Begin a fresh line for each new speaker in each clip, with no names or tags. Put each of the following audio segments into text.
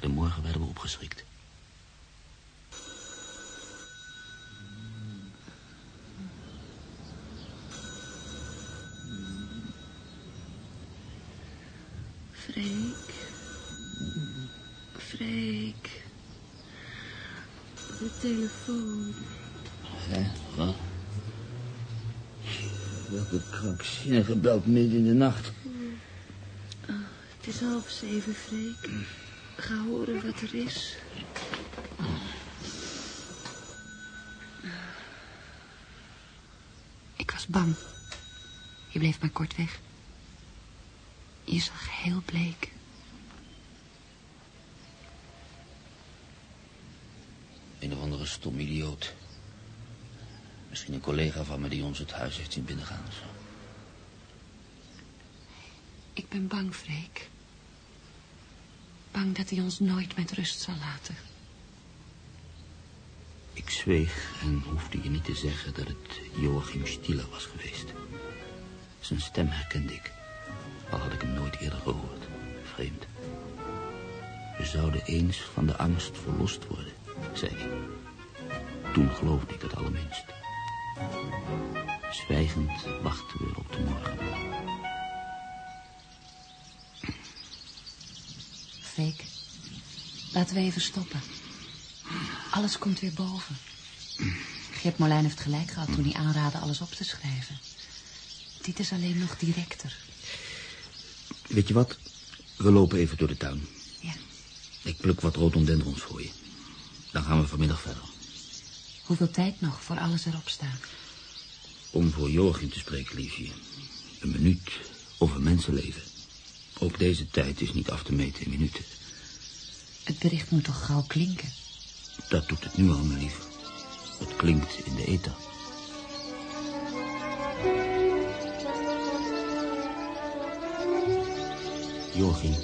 De morgen werden we opgeschrikt.
Freek. Freek. De telefoon.
Hé, wat? Welke krankzinnige belt midden in de nacht?
Het is half zeven, Freek. Ga horen wat er is.
Ik was bang. Je bleef maar kort weg. Je zag heel bleek.
Een of andere stom idioot. Misschien een collega van me die ons het huis heeft zien binnengaan of zo.
Ik ben bang, Freek. Bang dat hij ons nooit met rust zal laten.
Ik zweeg en hoefde je niet te zeggen dat het Joachim Stieler was geweest. Zijn stem herkende ik, al had ik hem nooit eerder gehoord. Vreemd. We zouden eens van de angst verlost worden, zei hij. Toen geloofde ik het allerminst. Zwijgend wachten we op de morgen.
Laten we even stoppen. Alles komt weer boven. Geert Molijn heeft gelijk gehad toen hij aanraadde alles op te schrijven. Dit is alleen nog directer.
Weet je wat? We lopen even door de tuin.
Ja.
Ik pluk wat rhododendrons voor je. Dan gaan we vanmiddag verder.
Hoeveel tijd nog voor alles erop staat?
Om voor Joachim te spreken, liefje. Een minuut of een mensenleven. Ook deze tijd is niet af te meten in minuten.
Het bericht moet toch gauw klinken?
Dat doet het nu al, mijn lief. Het klinkt in de ether. Joachim,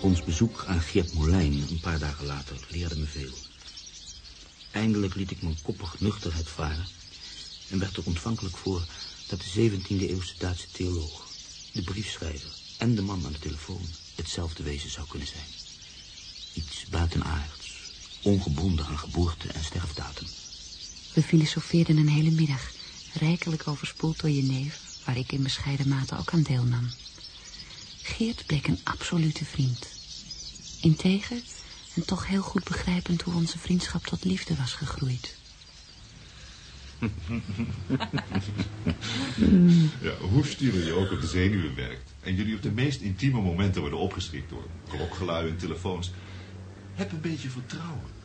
ons bezoek aan Geert Molijn een paar dagen later leerde me veel. Eindelijk liet ik mijn koppig nuchterheid varen en werd er ontvankelijk voor dat de 17e eeuwse Duitse theoloog, de briefschrijver en de man aan de telefoon hetzelfde wezen zou kunnen zijn. Iets buitenaards, ongebonden aan geboorte en sterfdatum.
We filosofeerden een hele middag, rijkelijk overspoeld door je neef, waar ik in bescheiden mate ook aan deelnam. Geert bleek een absolute vriend. Integer en toch heel goed begrijpend hoe onze vriendschap tot liefde was gegroeid.
Ja, hoe stieler je ook op de zenuwen werkt... en jullie op de meest intieme momenten worden opgeschrikt door klokgeluiden en telefoons... heb een beetje vertrouwen.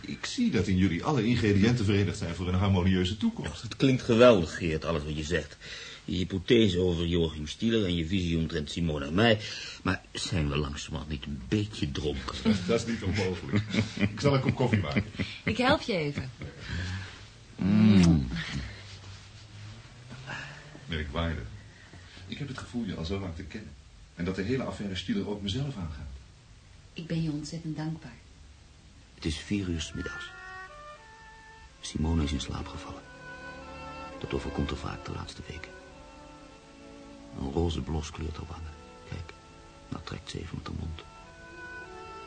Ik zie dat in jullie alle ingrediënten verenigd zijn voor een harmonieuze toekomst.
Het klinkt geweldig, Geert, alles wat je zegt. Je hypothese over Joachim Stieler en je visie omtrent Simone en mij. Maar zijn we langzamerhand niet een beetje dronken?
Dat is niet onmogelijk. Ik zal een kop koffie maken.
Ik help je even.
Merkwaardig. Ik heb het gevoel je al zo lang te kennen. En dat de hele affaire Stieler ook mezelf aangaat.
Ik ben je ontzettend dankbaar.
Het is vier uur 's middags. Simone is in slaap gevallen. Dat overkomt er vaak de laatste weken. Een roze blos kleurt haar wangen. Kijk, nou trekt ze even met haar mond.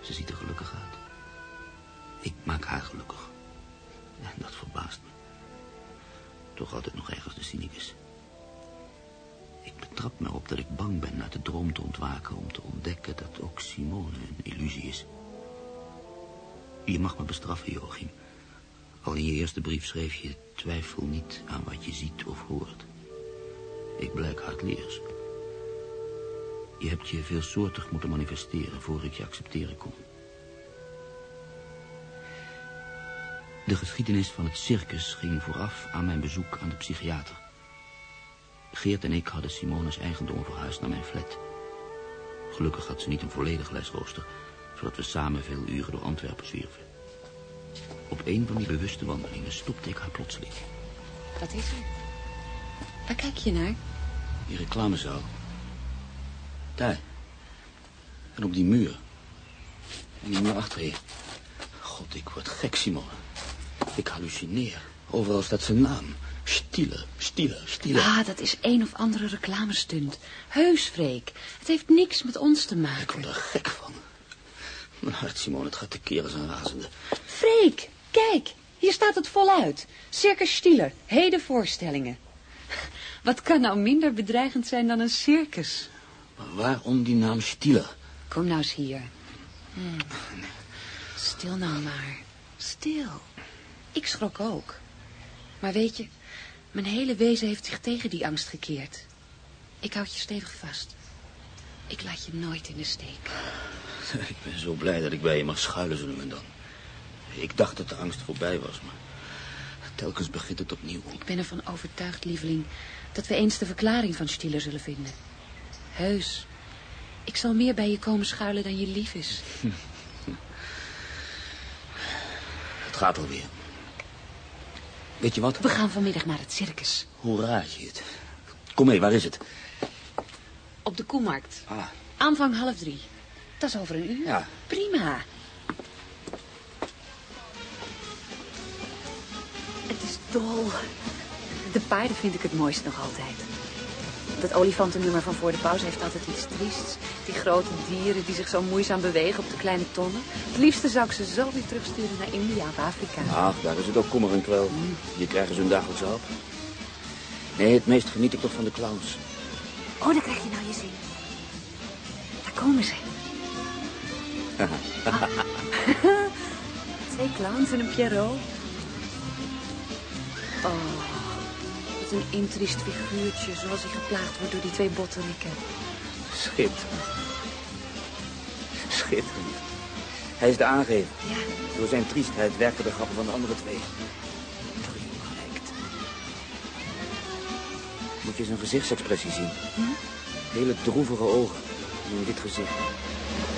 Ze ziet er gelukkig uit. Ik maak haar gelukkig. En dat verbaast me. Toch altijd nog ergens de cynicus. Betrap me op dat ik bang ben uit de droom te ontwaken... om te ontdekken dat ook Simone een illusie is. Je mag me bestraffen, Joachim. Al in je eerste brief schreef je... twijfel niet aan wat je ziet of hoort. Ik blijk hardleers. Je hebt je veelsoortig moeten manifesteren... voor ik je accepteren kon. De geschiedenis van het circus ging vooraf aan mijn bezoek aan de psychiater. Geert en ik hadden Simone's eigendom verhuisd naar mijn flat. Gelukkig had ze niet een volledig lesrooster... zodat we samen veel uren door Antwerpen zwierven. Op een van die bewuste wandelingen stopte ik haar plotseling.
Wat is er? Waar kijk je naar?
Die reclamezaal. Daar. En op die muur. En die muur achter je. God, ik word gek, Simone. Ik hallucineer. Overal staat zijn naam. Stieler, Stieler, Stieler.
Ah, dat is een of andere reclamestunt. Heus, Freek. Het heeft niks met ons te
Ik
maken.
word er gek van. Mijn hart, Simone, het gaat tekeer als een razende.
Freek, kijk, hier staat het voluit. Circus Stieler, heden voorstellingen. Wat kan nou minder bedreigend zijn dan een circus?
Maar waarom die naam Stieler?
Kom nou eens hier. Hmm. Stil nou maar. Stil. Ik schrok ook. Maar weet je, mijn hele wezen heeft zich tegen die angst gekeerd. Ik houd je stevig vast. Ik laat je nooit in de steek.
Ik ben zo blij dat ik bij je mag schuilen zo nu en dan. Ik dacht dat de angst voorbij was, maar telkens begint het opnieuw.
Ik ben ervan overtuigd, lieveling, dat we eens de verklaring van Stieler zullen vinden. Heus. Ik zal meer bij je komen schuilen dan je lief is.
Het gaat alweer. Weet je wat?
We gaan vanmiddag naar het circus.
Hoe raad je het? Kom mee, waar is het?
Op de Koemarkt.
Ah,
Aanvang half drie. Dat is over een uur.
Ja.
Prima. Het is dol. De paarden vind ik het mooist nog altijd. Dat olifantennummer van voor de pauze heeft altijd iets triests. Die grote dieren die zich zo moeizaam bewegen op de kleine tonnen. Het liefste zou ik ze zo weer terugsturen naar India of Afrika.
ach, daar is het ook kommer en kwel. Hier krijgen ze hun dagelijkse hap. Nee, het meest geniet ik toch van de clowns.
Oh, daar krijg je nou je zin. Daar komen ze. Twee clowns en een Pierrot. Oh, een intriest figuurtje, zoals hij geplaagd wordt door die twee botterikken.
Schitterend. Schitterend. Hij is de aangever.
Ja,
Door zijn triestheid werken de grappen van de andere twee. Verrijkt. Moet je zijn gezichtsexpressie zien. Hele droevige ogen. En een wit gezicht.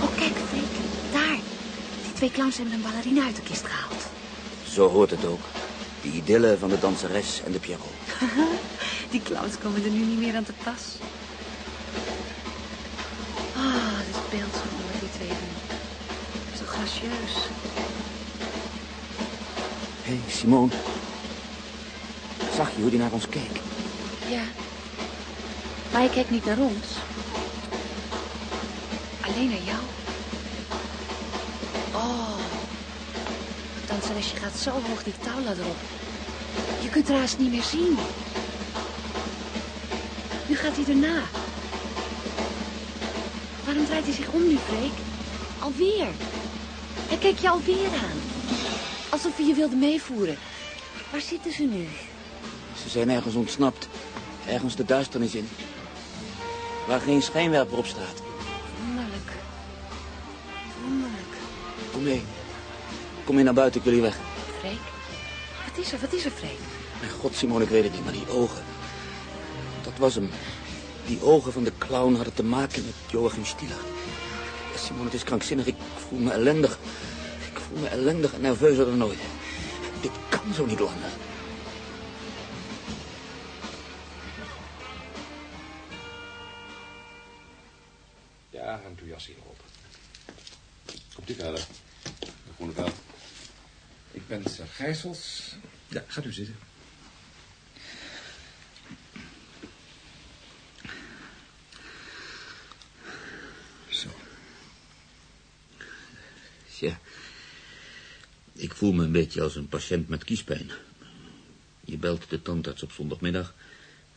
oh kijk, Freek, daar. Die twee clowns hebben een ballerina uit de kist gehaald.
Zo hoort het ook. De idylle van de danseres en de Pierrot.
Die clowns komen er nu niet meer aan te pas. Ah, dit beeldschoon wat die twee doen. Zo gracieus.
Hé, hey, Simone. Zag je hoe die naar ons keek?
Ja. Maar hij kijkt niet naar ons. Alleen naar jou. Oh. Het danseresje gaat zo hoog die touwladder op. Je kunt haar haast niet meer zien. Nu gaat hij erna. Waarom draait hij zich om nu, Freek? Alweer. Hij kijkt je alweer aan. Alsof hij je wilde meevoeren. Waar zitten ze nu?
Ze zijn ergens ontsnapt. Ergens de duisternis in. Waar geen schijnwerper op staat.
Wonderlijk. Wonderlijk.
Kom mee. Kom mee naar buiten, ik wil hier weg.
Freek? Wat is er? Wat is er, Freek?
Mijn god, Simone, ik weet het niet, maar die ogen. Dat was hem. Die ogen van de clown hadden te maken met Joachim Stieler. Simone, het is krankzinnig. Ik voel me ellendig. Ik voel me ellendig en nerveuzer dan ooit. Dit kan zo niet langer.
Ja, hangt uw jas hier op. Komt u verder. Groeneveld.
Ik ben Sir Gijsels. Ja, gaat u zitten.
Ik voel me een beetje als een patiënt met kiespijn. Je belt de tandarts op zondagmiddag.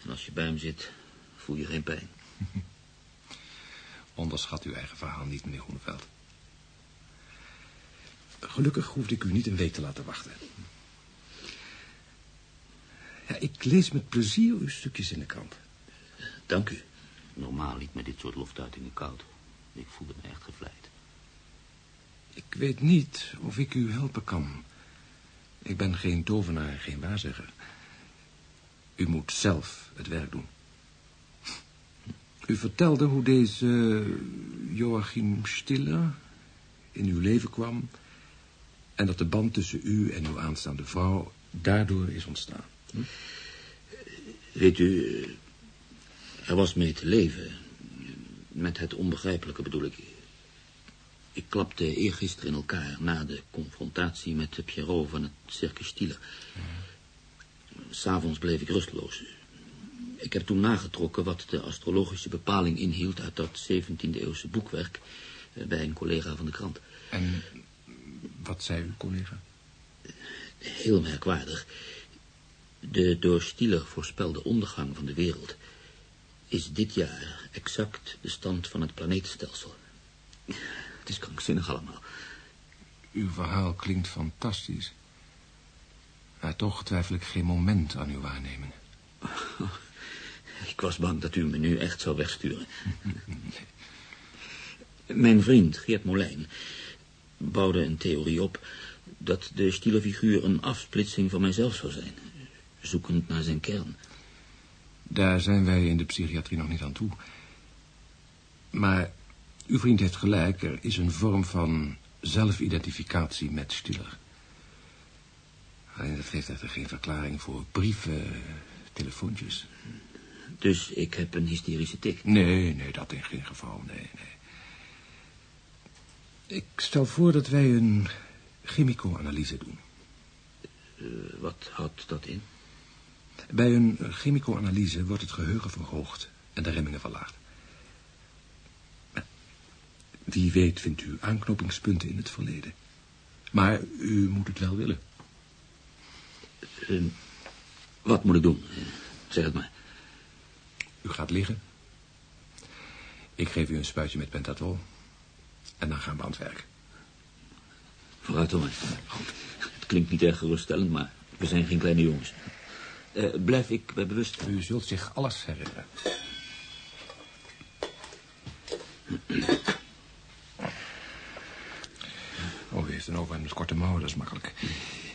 En als je bij hem zit, voel je geen pijn.
Onderschat uw eigen verhaal niet, meneer Groeneveld. Gelukkig hoefde ik u niet een week te laten wachten. Ja, ik lees met plezier uw stukjes in de krant.
Dank u. Normaal liet me dit soort loftuitingen koud. Ik voelde me echt gevleid.
Ik weet niet of ik u helpen kan. Ik ben geen tovenaar, geen waarzegger. U moet zelf het werk doen. U vertelde hoe deze Joachim Stiller in uw leven kwam... en dat de band tussen u en uw aanstaande vrouw daardoor is ontstaan.
Weet u, er was mee te leven. Met het onbegrijpelijke bedoel ik. Ik klapte eergisteren in elkaar na de confrontatie met de Pierrot van het Circus Stieler. S'avonds bleef ik rusteloos. Ik heb toen nagetrokken wat de astrologische bepaling inhield uit dat 17e-eeuwse boekwerk... eh, bij een collega van de krant.
En wat zei uw collega?
Heel merkwaardig. De door Stieler voorspelde ondergang van de wereld... is dit jaar exact de stand van het planeetstelsel. Het is krankzinnig allemaal.
Uw verhaal klinkt fantastisch. Maar toch twijfel ik geen moment aan uw waarnemingen.
Ik was bang dat u me nu echt zou wegsturen. Mijn vriend, Geert Molijn, bouwde een theorie op... dat de stielenfiguur een afsplitsing van mijzelf zou zijn. Zoekend naar zijn kern.
Daar zijn wij in de psychiatrie nog niet aan toe. Maar uw vriend heeft gelijk. Er is een vorm van zelfidentificatie met Stiller. Alleen dat geeft echter geen verklaring voor brieven, telefoontjes.
Dus ik heb een hysterische tik.
Nee, nee, dat in geen geval, nee, nee. Ik stel voor dat wij een chemico-analyse doen.
Uh, wat houdt dat in?
Bij een chemico-analyse wordt het geheugen verhoogd en de remmingen verlaagd. Wie weet vindt u aanknopingspunten in het verleden. Maar u moet het wel willen.
Uh, wat moet ik doen? Zeg het maar.
U gaat liggen. Ik geef u een spuitje met pentatol. En dan gaan we aan het werk.
Vooruit dan maar. Goed. Het klinkt niet erg geruststellend, maar we zijn geen kleine jongens. Uh, blijf ik bij bewust?
U zult zich alles herinneren. Oh, u heeft mouwen, dat is makkelijk.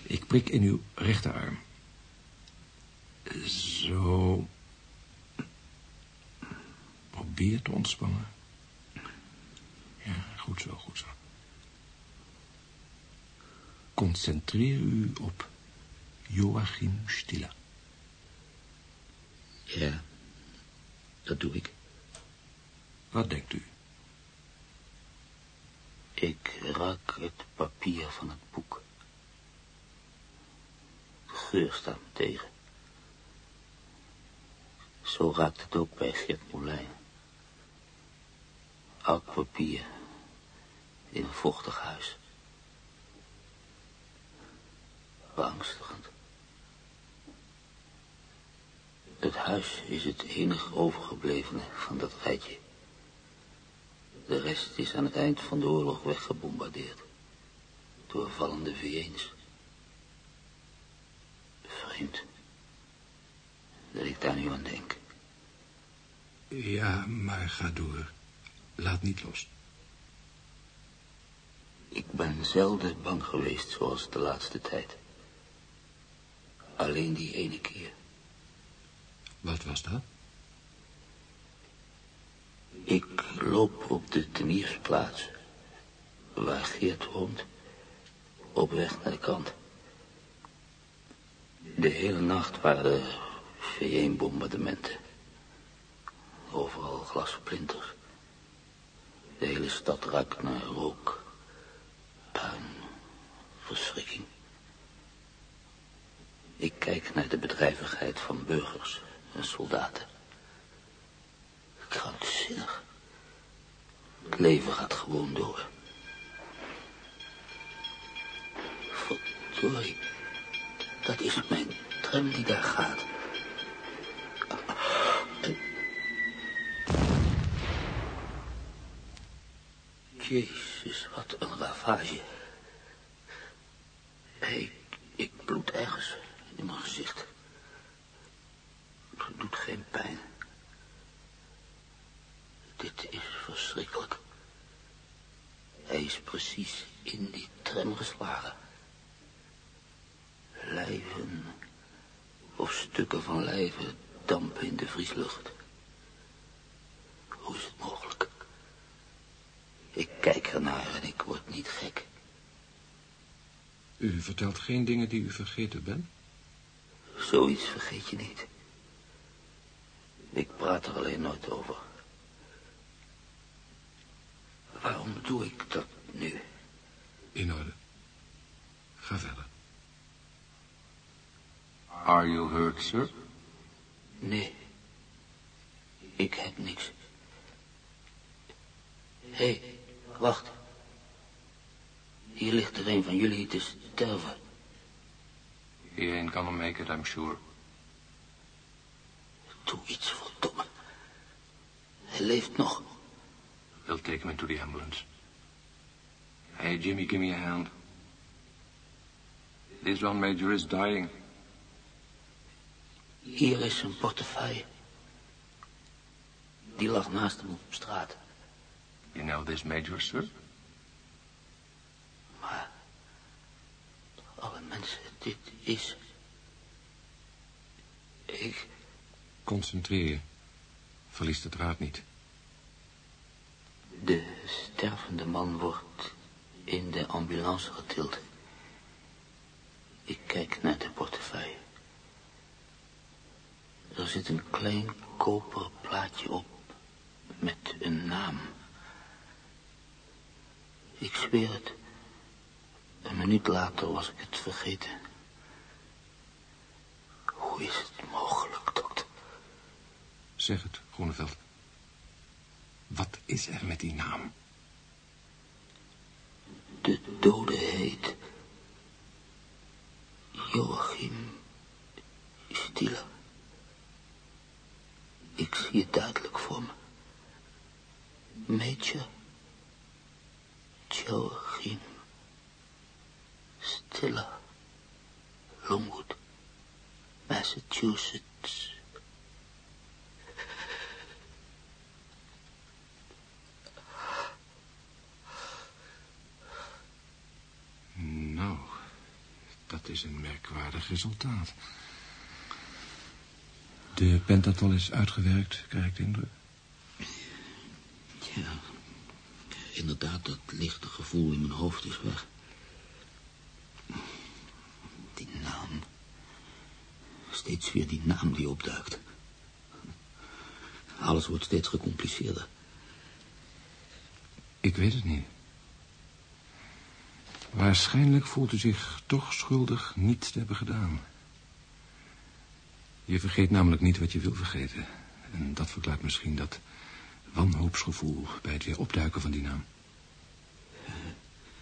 Ik prik in uw rechterarm. Zo. Probeer te ontspannen. Ja, goed zo, goed zo. Concentreer u op Joachim Stiller.
Ja, dat doe ik.
Wat denkt u?
Ik raak het papier van het boek. De geur staat me tegen. Zo raakt het ook bij Gert Molijn. Oud papier in een vochtig huis. Beangstigend. Het huis is het enige overgeblevene van dat rijtje. De rest is aan het eind van de oorlog weggebombardeerd. Door vallende V1's. Vreemd. Dat ik daar nu aan denk.
Ja, maar ga door. Laat niet los.
Ik ben zelden bang geweest zoals de laatste tijd. Alleen die ene keer.
Wat was dat?
Ik loop op de teniersplaats, waar Geert woont, op weg naar de kant. De hele nacht waren er V1-bombardementen. Overal glasverplinters. De hele stad ruikt naar rook, puin, verschrikking. Ik kijk naar de bedrijvigheid van burgers en soldaten. Krankzinnig. Het leven gaat gewoon door. Verdorie. Dat is mijn tram die daar gaat. Jezus, wat een ravage. Ik, ik bloed ergens in mijn gezicht. Het doet geen pijn. Dit is verschrikkelijk. Hij is precies in die tram geslagen. Lijven of stukken van lijven dampen in de vrieslucht. Hoe is het mogelijk? Ik kijk ernaar en ik word niet gek.
U vertelt geen dingen die u vergeten bent?
Zoiets vergeet je niet. Ik praat er alleen nooit over. Waarom doe ik dat nu?
In orde. Ga verder.
Are you hurt, sir?
Nee. Ik heb niks. Hé, hey, wacht. Hier ligt er een van jullie te sterven.
He ain't gonna make it, I'm sure.
Doe iets, verdomme. Hij leeft nog.
We'll take him into the ambulance. Hey, Jimmy, give me a hand. This one, Major, is dying.
Hier is zijn portefeuille. Die lag naast hem op straat.
You know this, Major, sir?
Maar... Alle mensen, dit is... Ik...
Concentreer je. Verlies de draad niet.
De stervende man wordt in de ambulance getild. Ik kijk naar de portefeuille. Er zit een klein koperen plaatje op met een naam. Ik zweer het. Een minuut later was ik het vergeten. Hoe is het mogelijk, dokter?
Zeg het, Groeneveld. Wat is er met die naam?
De dode heet... Joachim Stieler. Ik zie het duidelijk voor me. Major Joachim Stiller. Longwood, Massachusetts.
Nou, dat is een merkwaardig resultaat. De pentatol is uitgewerkt, krijg ik de indruk.
Ja, inderdaad, dat lichte gevoel in mijn hoofd is weg. Die naam. Steeds weer die naam die opduikt. Alles wordt steeds gecompliceerder.
Ik weet het niet. Waarschijnlijk voelt u zich toch schuldig niets te hebben gedaan. Je vergeet namelijk niet wat je wil vergeten. En dat verklaart misschien dat wanhoopsgevoel bij het weer opduiken van die naam.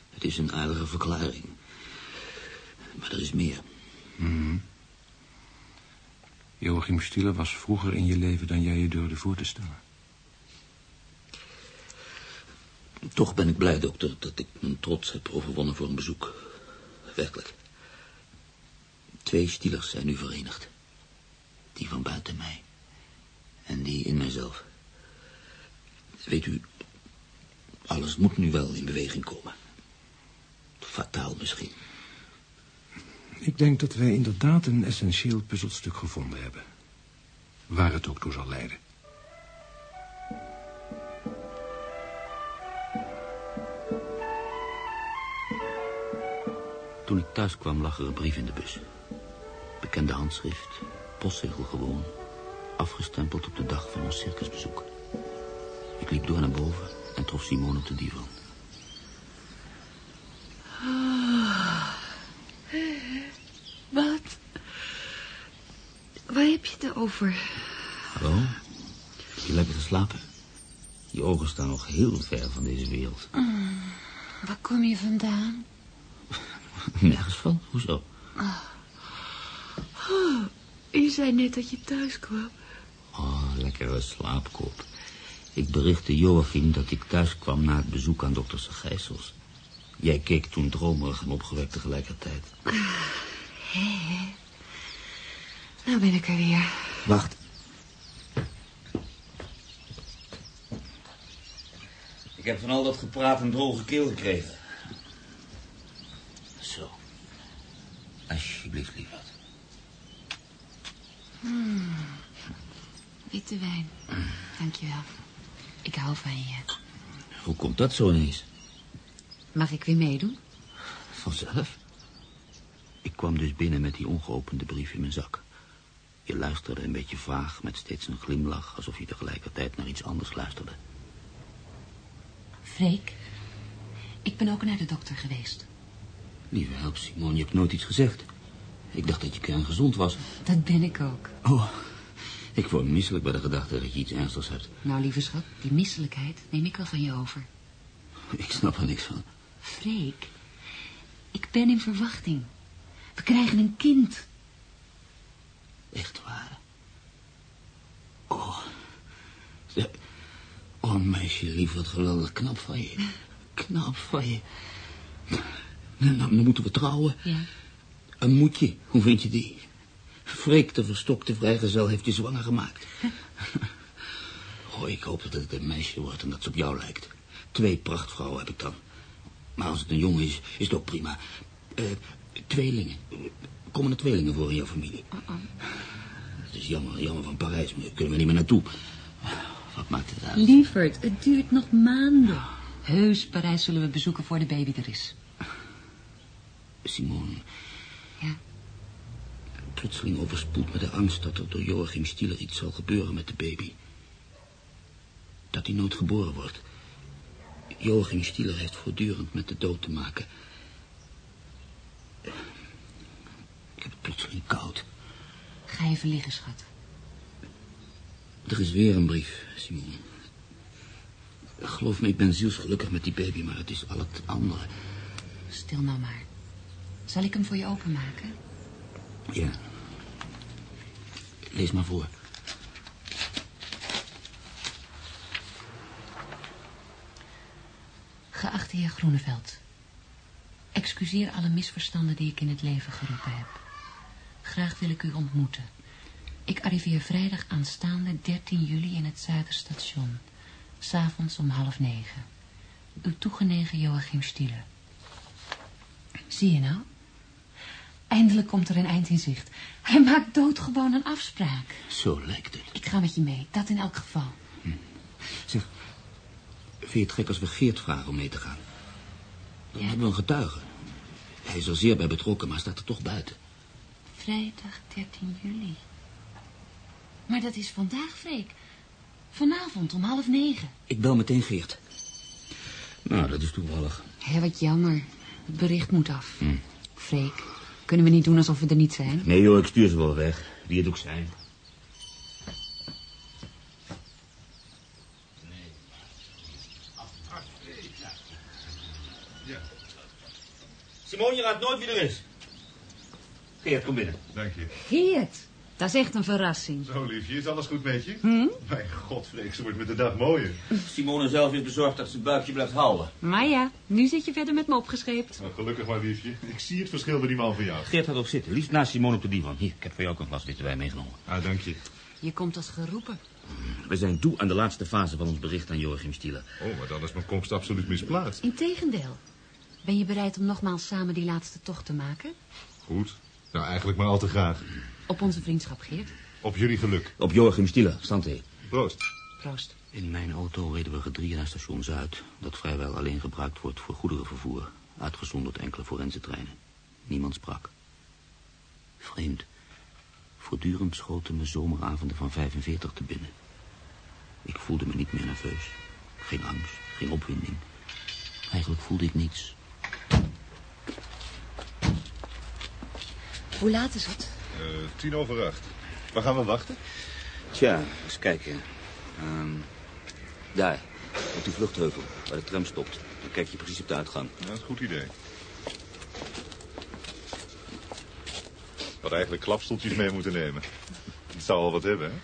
Het is een aardige verklaring. Maar er is meer.
Mhm. Joachim Stieler was vroeger in je leven dan jij je durfde voor te stellen.
Toch ben ik blij, dokter, dat ik mijn trots heb overwonnen voor een bezoek. Werkelijk. Twee stielers zijn nu verenigd. Die van buiten mij. En die in mijzelf. Weet u, alles moet nu wel in beweging komen. Fataal misschien.
Ik denk dat wij inderdaad een essentieel puzzelstuk gevonden hebben. Waar het ook toe zal leiden.
Toen ik thuis kwam lag er een brief in de bus. Bekende handschrift, postzegel gewoon, afgestempeld op de dag van ons circusbezoek. Ik liep door naar boven en trof Simone op de divan.
Wat? Waar heb je het over?
Hallo? Heb je lekker geslapen? Je ogen staan nog heel ver van deze wereld.
Waar kom je vandaan?
Nergens van? Hoezo?
Je zei net dat je thuis kwam.
Oh, lekkere slaapkop. Ik berichtte Joachim dat ik thuis kwam na het bezoek aan dokter Gijsels. Jij keek toen dromerig en opgewekt tegelijkertijd.
Nou ben ik er weer.
Wacht. Ik heb van al dat gepraat een droge keel gekregen. Zo. Alsjeblieft, lieverd.
Witte wijn. Dankjewel. Ik hou van je.
Hoe komt dat zo ineens?
Mag ik weer meedoen?
Vanzelf. Ik kwam dus binnen met die ongeopende brief in mijn zak. Je luisterde een beetje vaag, met steeds een glimlach... alsof je tegelijkertijd naar iets anders luisterde.
Freek, ik ben ook naar de dokter geweest.
Lieve help, Simon, je hebt nooit iets gezegd. Ik dacht dat je kerngezond was.
Dat ben ik ook.
Oh, ik word misselijk bij de gedachte dat je iets ernstigs hebt.
Nou, lieve schat, die misselijkheid neem ik wel van je over.
Ik snap er niks van.
Freek, ik ben in verwachting. We krijgen een kind.
Echt waar. Oh. Oh, meisje lief, wat geweldig knap van je. Knap van je. Nou, dan moeten we trouwen.
Ja.
Een moetje, hoe vind je die? Freek, de verstokte vrijgezel, heeft je zwanger gemaakt. Oh, ik hoop dat het een meisje wordt en dat ze op jou lijkt. Twee prachtvrouwen heb ik dan. Maar als het een jongen is, is het ook prima. Eh, tweelingen. Komen er tweelingen voor in jouw familie? Het is jammer, jammer van Parijs, maar daar kunnen we niet meer naartoe. Wat maakt het uit?
Lieverd, het duurt nog maanden. Heus, Parijs zullen we bezoeken voor de baby er is.
Simone.
Ja.
Plotseling overspoelt me de angst dat er door Joachim Stieler iets zal gebeuren met de baby. Dat hij nooit geboren wordt. Joachim Stieler heeft voortdurend met de dood te maken. Ik heb het plotseling koud.
Ga even liggen, schat.
Er is weer een brief, Simone. Geloof me, ik ben zielsgelukkig met die baby, maar het is al het andere.
Stil nou maar. Zal ik hem voor je openmaken?
Ja. Lees maar voor.
Geachte heer Groeneveld. Excuseer alle misverstanden die ik in het leven geroepen heb. Graag wil ik u ontmoeten. Ik arriveer vrijdag aanstaande 13 juli in het Zuiderstation. S'avonds om half negen. Uw toegenegen Joachim Stieler. Zie je nou? Eindelijk komt er een eind in zicht. Hij maakt doodgewoon een afspraak.
Zo lijkt het.
Ik ga met je mee, dat in elk geval.
Zeg, vind je het gek als we Geert vragen om mee te gaan? Dan hebben we een getuige. Hij is er zeer bij betrokken, maar staat er toch buiten.
Vrijdag 13 juli. Maar dat is vandaag, Freek. Vanavond om half negen.
Ik bel meteen Geert. Nou, dat is toevallig.
Hé, wat jammer. Het bericht moet af. Freek, kunnen we niet doen alsof we er niet zijn?
Nee joh, ik stuur ze wel weg. Wie het ook zijn. Simon, je raadt nooit wie er is. Geert, kom binnen.
Dank je.
Geert, dat is echt een verrassing.
Zo, liefje, is alles goed met je?
Hm?
Mijn god, Freek, ze wordt met de dag mooier.
Simone zelf is bezorgd dat zijn buikje blijft houden.
Maar ja, nu zit je verder met me opgescheept.
Nou, gelukkig maar, liefje. Ik zie het verschil bij die man van jou.
Geert gaat ook zitten, liefst naast Simone op de divan. Hier, ik heb voor jou ook een glas witte wijn meegenomen.
Ah, dank je.
Je komt als geroepen.
We zijn toe aan de laatste fase van ons bericht aan Joachim Stieler.
Oh, maar dan is mijn komst absoluut misplaatst.
Integendeel. Ben je bereid om nogmaals samen die laatste tocht te maken?
Goed. Nou, eigenlijk maar al te graag.
Op onze vriendschap, Geert.
Op jullie geluk.
Op Joachim Stieler, Santé.
Proost.
Proost.
In mijn auto reden we gedrieën naar station Zuid... dat vrijwel alleen gebruikt wordt voor goederenvervoer... uitgezonderd enkele forense treinen. Niemand sprak. Vreemd. Voortdurend schoten me zomeravonden van 45 te binnen. Ik voelde me niet meer nerveus. Geen angst, geen opwinding. Eigenlijk voelde ik niets.
Hoe laat is het?
Eh, tien over acht. Waar gaan we wachten?
Tja, eens kijken. Ehm, daar, op die vluchtheuvel, waar de tram stopt. Dan kijk je precies op de uitgang.
Ja, dat is een goed idee. We hadden eigenlijk klapstoeltjes mee moeten nemen. Het zou al wat hebben, hè?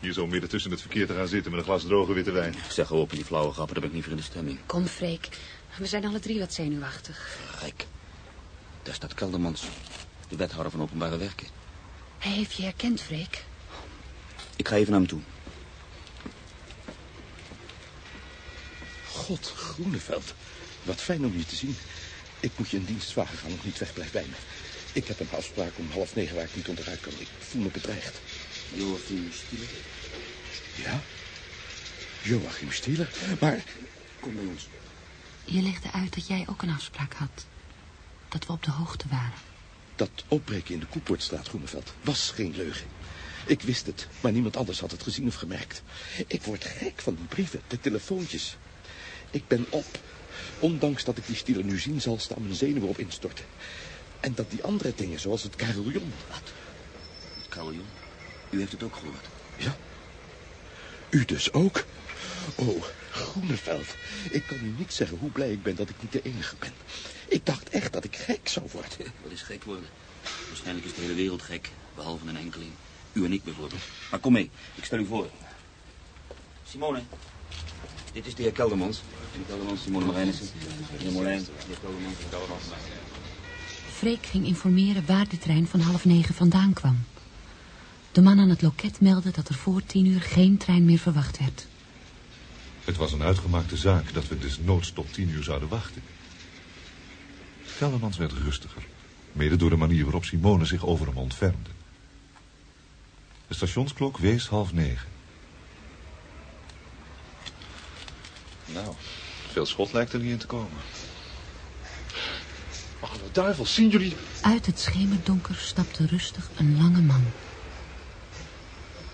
Hier zo midden tussen het verkeer te gaan zitten met een glas droge witte wijn.
Zeg op, die flauwe grappen, daar ben ik niet voor in de stemming.
Kom, Freek. We zijn alle drie wat zenuwachtig.
Rijk, daar staat Keldermans, de wethouder van openbare werken.
Hij heeft je herkend, Freek.
Ik ga even naar hem toe.
God, Groeneveld. Wat fijn om je te zien. Ik moet je een dienstwagen gaan, nog niet weg, blijf bij me. Ik heb een afspraak om half negen waar ik niet onderuit kan. Ik voel me bedreigd.
Joachim Stieler,
Ja? Joachim Stieler? Maar
kom bij ons.
Je legde uit dat jij ook een afspraak had. Dat we op de hoogte waren.
Dat opbreken in de Koepoortstraat, Groeneveld, was geen leugen. Ik wist het, maar niemand anders had het gezien of gemerkt. Ik word gek van die brieven, de telefoontjes. Ik ben op. Ondanks dat ik die Stieler nu zien zal, staan mijn zenuwen op instorten. En dat die andere dingen, zoals het carillon.
Het carillon. U heeft het ook gehoord.
Ja. U dus ook? Oh, Groeneveld. Ik kan u niet zeggen hoe blij ik ben dat ik niet de enige ben. Ik dacht echt dat ik gek zou worden.
Wat is gek worden? Waarschijnlijk is de hele wereld gek, behalve een enkeling. U en ik bijvoorbeeld. Maar kom mee, ik stel u voor. Simone, dit is de heer Keldermans. Meneer Keldermans, Simone Marijnissen. Meneer Molijn, de heer Keldermans, meneer Keldermans.
Freek ging informeren waar de trein van half negen vandaan kwam. De man aan het loket meldde dat er voor tien uur geen trein meer verwacht werd.
Het was een uitgemaakte zaak dat we dus noods tot tien uur zouden wachten. Keldermans werd rustiger. Mede door de manier waarop Simone zich over hem ontfermde. De stationsklok wees half negen. Nou, veel schot lijkt er niet in te komen.
Ach, de duivel, zien jullie...
Uit het schemerdonker stapte rustig een lange man.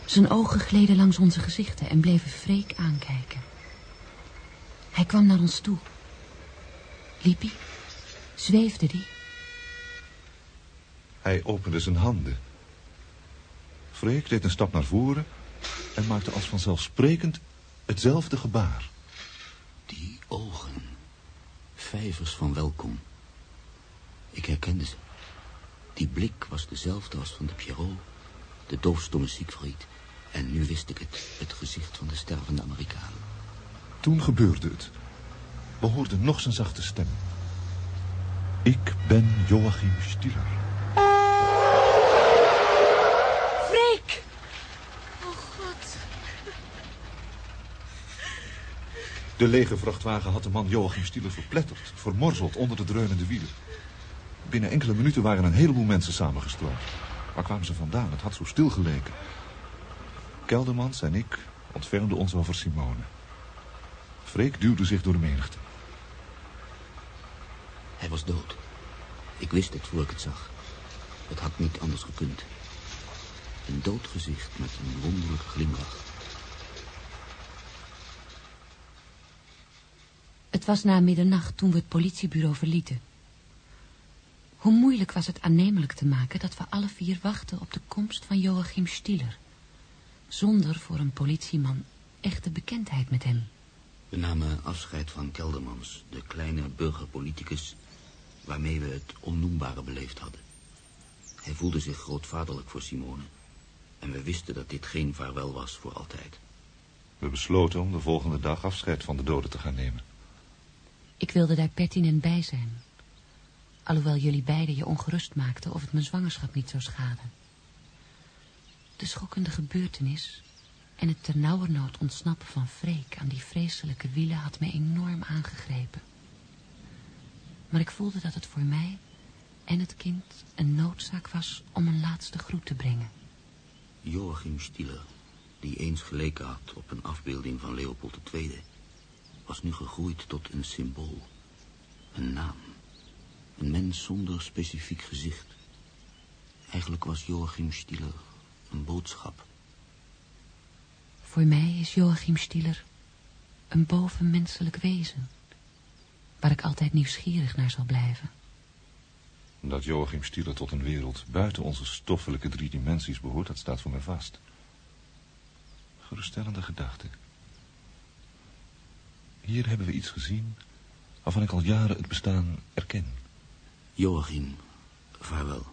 Zijn ogen gleden langs onze gezichten en bleven Freek aankijken. Hij kwam naar ons toe. Liep hij? Zweefde die?
Hij opende zijn handen. Freek deed een stap naar voren en maakte als vanzelfsprekend hetzelfde gebaar.
Die ogen. Vijvers van welkom. Ik herkende ze. Die blik was dezelfde als van de Pierrot, de doofstomme Siegfried. En nu wist ik het, het gezicht van de stervende Amerikaan.
Toen gebeurde het. We hoorden nog zijn zachte stem. Ik ben Joachim Stiller.
Freek! Oh, God.
De lege vrachtwagen had de man Joachim Stiller verpletterd, vermorzeld onder de dreunende wielen. Binnen enkele minuten waren een heleboel mensen samengestroomd. Waar kwamen ze vandaan? Het had zo stil geleken. Keldermans en ik ontfermden ons over Simone. Freek duwde zich door de menigte.
Hij was dood. Ik wist het voor ik het zag. Het had niet anders gekund. Een dood gezicht met een wonderlijke glimlach.
Het was na middernacht toen we het politiebureau verlieten. Hoe moeilijk was het aannemelijk te maken dat we alle vier wachten op de komst van Joachim Stieler. Zonder voor een politieman echte bekendheid met hem.
We namen afscheid van Keldermans, de kleine burgerpoliticus waarmee we het onnoembare beleefd hadden. Hij voelde zich grootvaderlijk voor Simone. En we wisten dat dit geen vaarwel was voor altijd.
We besloten om de volgende dag afscheid van de doden te gaan nemen.
Ik wilde daar pertinent bij zijn. Alhoewel jullie beiden je ongerust maakten of het mijn zwangerschap niet zou schaden. De schokkende gebeurtenis en het ternauwernood ontsnappen van Freek aan die vreselijke wielen had me enorm aangegrepen. Maar ik voelde dat het voor mij en het kind een noodzaak was om een laatste groet te brengen.
Joachim Stieler, die eens geleken had op een afbeelding van Leopold II, was nu gegroeid tot een symbool, een naam, een mens zonder specifiek gezicht. Eigenlijk was Joachim Stieler een boodschap.
Voor mij is Joachim Stieler een bovenmenselijk wezen, waar ik altijd nieuwsgierig naar zal blijven.
Dat Joachim Stieler tot een wereld buiten onze stoffelijke drie dimensies behoort, dat staat voor mij vast. Geruststellende gedachte. Hier hebben we iets gezien waarvan ik al jaren het bestaan erken.
Joachim, vaarwel.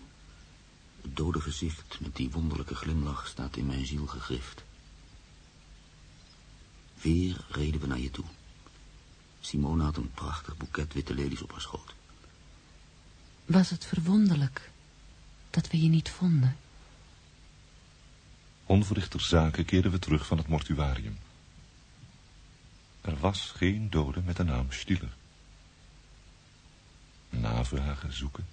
Het dode gezicht met die wonderlijke glimlach staat in mijn ziel gegrift. Weer reden we naar je toe. Simone had een prachtig boeket witte lelies op haar schoot.
Was het verwonderlijk dat we je niet vonden?
Onverrichter zaken keerden we terug van het mortuarium. Er was geen dode met de naam Stieler. Navragen, zoeken.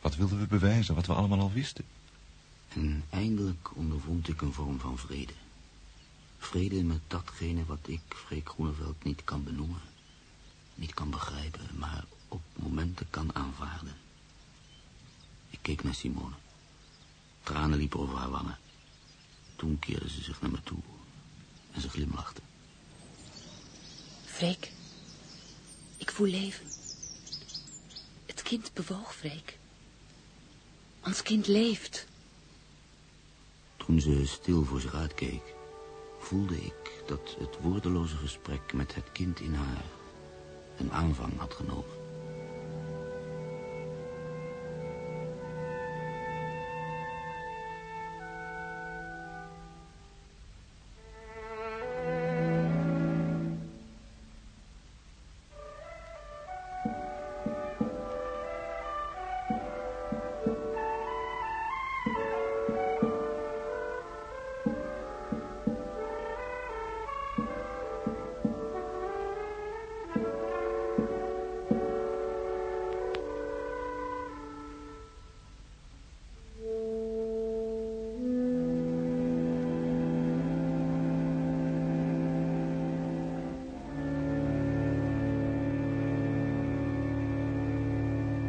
Wat wilden we bewijzen, wat we allemaal al wisten?
En eindelijk ondervond ik een vorm van vrede. Vrede met datgene wat ik, Freek Groeneveld, niet kan benoemen. Niet kan begrijpen, maar op momenten kan aanvaarden. Ik keek naar Simone. Tranen liepen over haar wangen. Toen keerde ze zich naar me toe en ze glimlachte.
Freek, ik voel leven. Het kind bewoog, Freek. Ons kind leeft.
Toen ze stil voor zich uitkeek, voelde ik dat het woordeloze gesprek met het kind in haar een aanvang had genomen.